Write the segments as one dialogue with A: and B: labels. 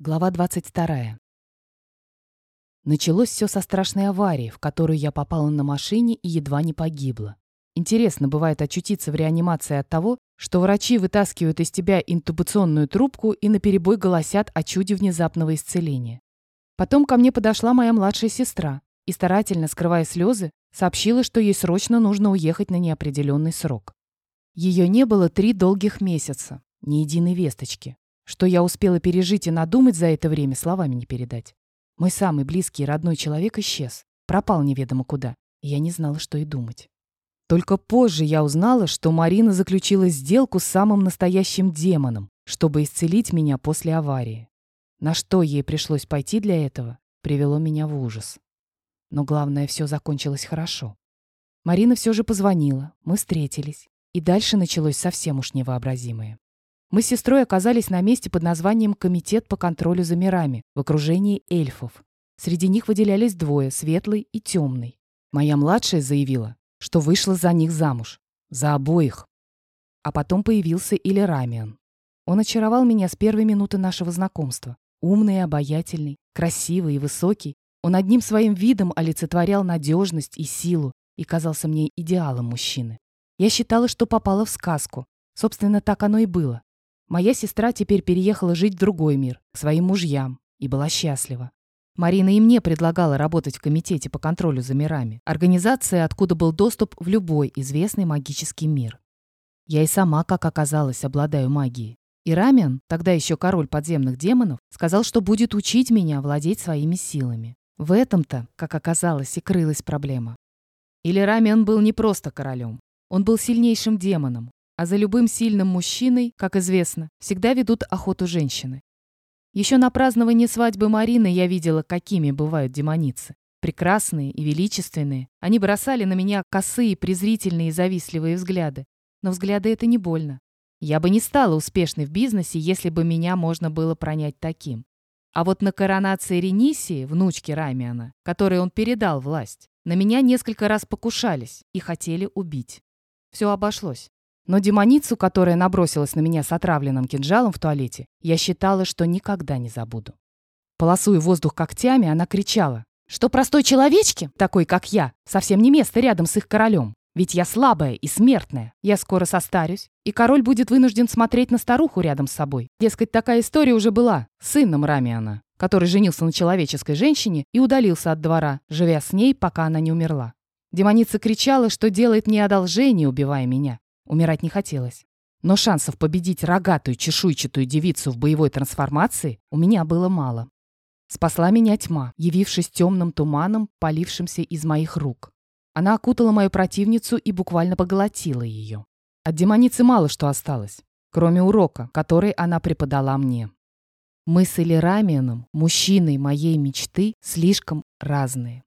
A: Глава 22. Началось все со страшной аварии, в которую я попала на машине и едва не погибла. Интересно бывает очутиться в реанимации от того, что врачи вытаскивают из тебя интубационную трубку и наперебой голосят о чуде внезапного исцеления. Потом ко мне подошла моя младшая сестра и, старательно скрывая слезы, сообщила, что ей срочно нужно уехать на неопределенный срок. Ее не было три долгих месяца, ни единой весточки. Что я успела пережить и надумать за это время, словами не передать. Мой самый близкий и родной человек исчез. Пропал неведомо куда. И я не знала, что и думать. Только позже я узнала, что Марина заключила сделку с самым настоящим демоном, чтобы исцелить меня после аварии. На что ей пришлось пойти для этого, привело меня в ужас. Но главное, все закончилось хорошо. Марина все же позвонила, мы встретились, и дальше началось совсем уж невообразимое. Мы с сестрой оказались на месте под названием «Комитет по контролю за мирами» в окружении эльфов. Среди них выделялись двое, светлый и темный. Моя младшая заявила, что вышла за них замуж. За обоих. А потом появился Иллирамиан. Он очаровал меня с первой минуты нашего знакомства. Умный и обаятельный, красивый и высокий. Он одним своим видом олицетворял надежность и силу и казался мне идеалом мужчины. Я считала, что попала в сказку. Собственно, так оно и было. Моя сестра теперь переехала жить в другой мир, к своим мужьям, и была счастлива. Марина и мне предлагала работать в комитете по контролю за мирами, организации, откуда был доступ в любой известный магический мир. Я и сама, как оказалось, обладаю магией. И Рамиан, тогда еще король подземных демонов, сказал, что будет учить меня владеть своими силами. В этом-то, как оказалось, и крылась проблема. Или Рамиан был не просто королем. Он был сильнейшим демоном, а за любым сильным мужчиной, как известно, всегда ведут охоту женщины. Еще на праздновании свадьбы Марины я видела, какими бывают демоницы. Прекрасные и величественные. Они бросали на меня косые, презрительные и завистливые взгляды. Но взгляды это не больно. Я бы не стала успешной в бизнесе, если бы меня можно было пронять таким. А вот на коронации Ренисии, внучки Рамиана, которой он передал власть, на меня несколько раз покушались и хотели убить. Все обошлось. Но демоницу, которая набросилась на меня с отравленным кинжалом в туалете, я считала, что никогда не забуду. Полосуя воздух когтями, она кричала, что простой человечке, такой как я, совсем не место рядом с их королем. Ведь я слабая и смертная. Я скоро состарюсь, и король будет вынужден смотреть на старуху рядом с собой. Дескать, такая история уже была с сыном Рамиана, который женился на человеческой женщине и удалился от двора, живя с ней, пока она не умерла. Демоница кричала, что делает мне одолжение, убивая меня. Умирать не хотелось. Но шансов победить рогатую чешуйчатую девицу в боевой трансформации у меня было мало. Спасла меня тьма, явившись темным туманом, полившимся из моих рук. Она окутала мою противницу и буквально поглотила ее. От демоницы мало что осталось, кроме урока, который она преподала мне. Мы с Элирамианом, мужчиной моей мечты, слишком разные.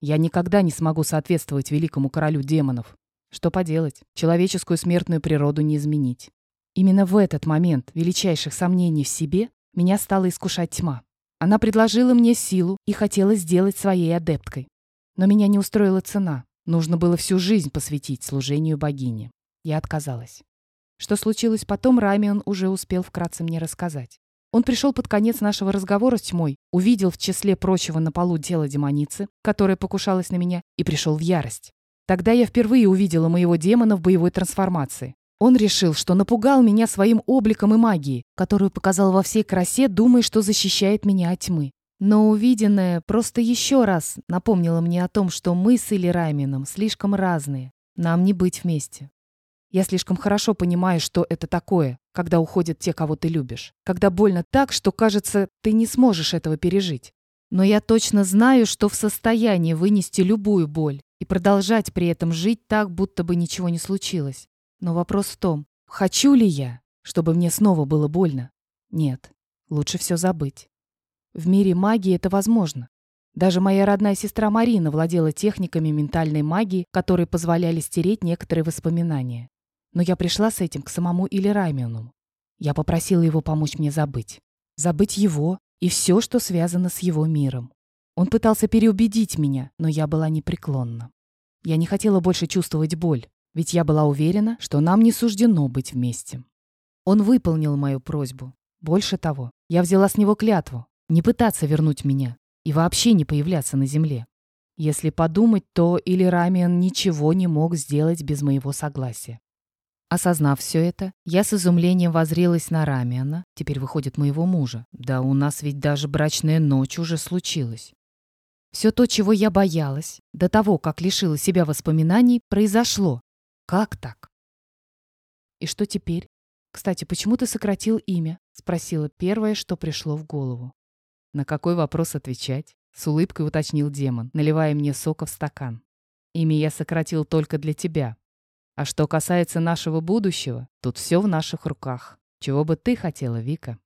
A: Я никогда не смогу соответствовать великому королю демонов, что поделать, человеческую смертную природу не изменить. Именно в этот момент величайших сомнений в себе меня стала искушать тьма. Она предложила мне силу и хотела сделать своей адепткой. Но меня не устроила цена. Нужно было всю жизнь посвятить служению богине. Я отказалась. Что случилось потом, Рамион уже успел вкратце мне рассказать. Он пришел под конец нашего разговора с тьмой, увидел в числе прочего на полу тело демоницы, которая покушалась на меня, и пришел в ярость. Тогда я впервые увидела моего демона в боевой трансформации. Он решил, что напугал меня своим обликом и магией, которую показал во всей красе, думая, что защищает меня от тьмы. Но увиденное просто еще раз напомнило мне о том, что мы с Ильрамином слишком разные. Нам не быть вместе. Я слишком хорошо понимаю, что это такое, когда уходят те, кого ты любишь. Когда больно так, что, кажется, ты не сможешь этого пережить. Но я точно знаю, что в состоянии вынести любую боль и продолжать при этом жить так, будто бы ничего не случилось. Но вопрос в том, хочу ли я, чтобы мне снова было больно? Нет, лучше все забыть. В мире магии это возможно. Даже моя родная сестра Марина владела техниками ментальной магии, которые позволяли стереть некоторые воспоминания. Но я пришла с этим к самому Иллирамиону. Я попросила его помочь мне забыть. Забыть его и все, что связано с его миром. Он пытался переубедить меня, но я была непреклонна. Я не хотела больше чувствовать боль, ведь я была уверена, что нам не суждено быть вместе. Он выполнил мою просьбу. Больше того, Я взяла с него клятву не пытаться вернуть меня и вообще не появляться на земле. Если подумать, то или Рамиан ничего не мог сделать без моего согласия. Осознав все это, я с изумлением возрилась на Рамиана, теперь выходит моего мужа. Да у нас ведь даже брачная ночь уже случилась. Все то, чего я боялась, до того, как лишила себя воспоминаний, произошло. Как так? И что теперь? Кстати, почему ты сократил имя? Спросила первое, что пришло в голову. На какой вопрос отвечать? С улыбкой уточнил демон, наливая мне сока в стакан. Имя я сократил только для тебя. А что касается нашего будущего, тут все в наших руках. Чего бы ты хотела, Вика?